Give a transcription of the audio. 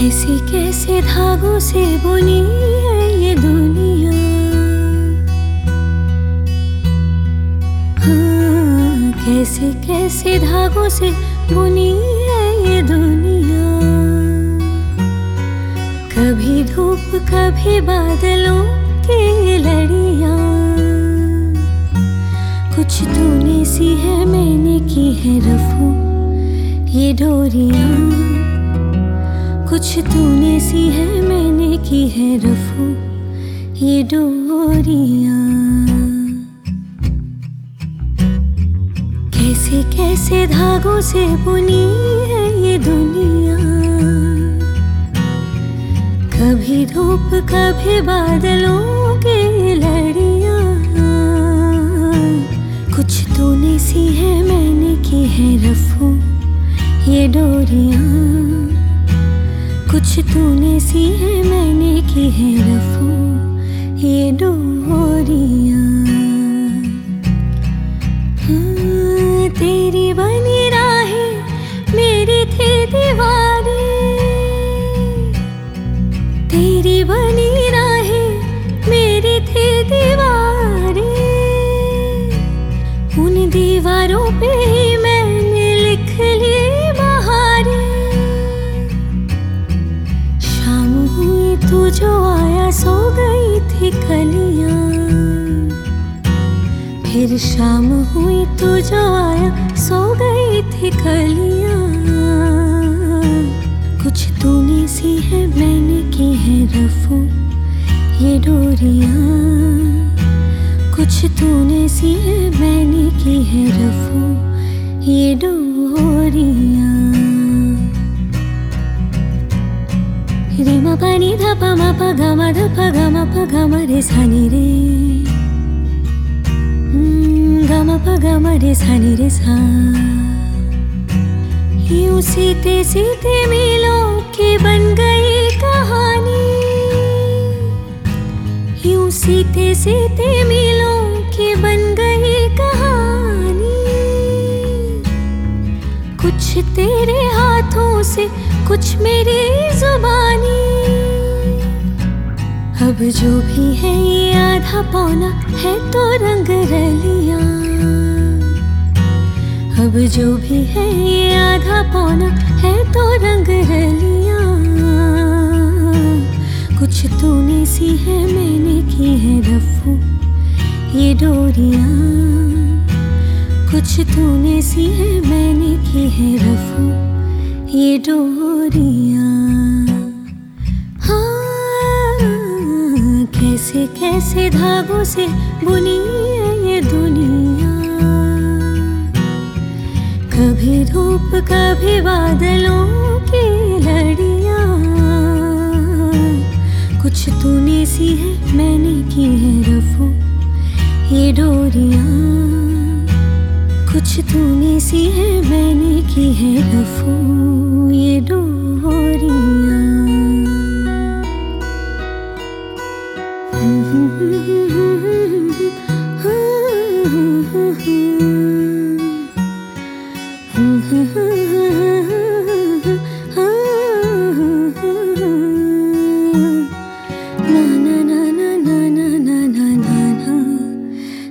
कैसे कैसे धागों से बुनी है ये दुनिया? हाँ, कैसे कैसे धागों से बुनी है ये दुनिया? कभी धूप कभी बादलों की लड़िया। कुछ तूने सी है मैंने की है रफू ये डोरियाँ। कुछ तूने सी है, मैंने की है रफू, ये डोरिया। कैसे कैसे धागों से बुनी है ये दुनिया। कभी धूप, कभी बादलों के लड़िया। कुछ तूने सी है, मैंने की है रफू, ये डोरियाँ। कुछ तूने सी है मैंने की है। कलियाँ फिर शाम हुई तू जो आया सो गई थी कलियाँ कुछ तूने सी है, मैंने की है रफू, ये डोरियाँ। कुछ तूने सी है, मैंने की है रफू, ये डोरियाँ। रे म पनि ध प म प ग म ध प ग म प ग म रे सा नि रे हम्म, ग म प ग म रे सा नि रे सा। यूँ सीते सीते मिलों की बन गई कहानी। यूँ सीते सीते मिलों की बन गई कहानी। कुछ तेरे हाथों से कुछ मेरी जुबानी। अब जो भी है ये आधा पौना है तो रंग रलिया। अब जो भी है ये आधा पौना है तो रंग रलिया। कुछ तूने सी है मैंने की है रफू, ये डोरिया। कुछ तूने सी है मैंने की है रफू, ये डोरियाँ। कैसे कैसे धागों से बुनी है ये दुनिया? कभी धूप, कभी बादलों की लड़िया। कुछ तूने सी है, मैंने की है रफू, ये डोरिया। कुछ तूने सी है, मैंने की है रफू।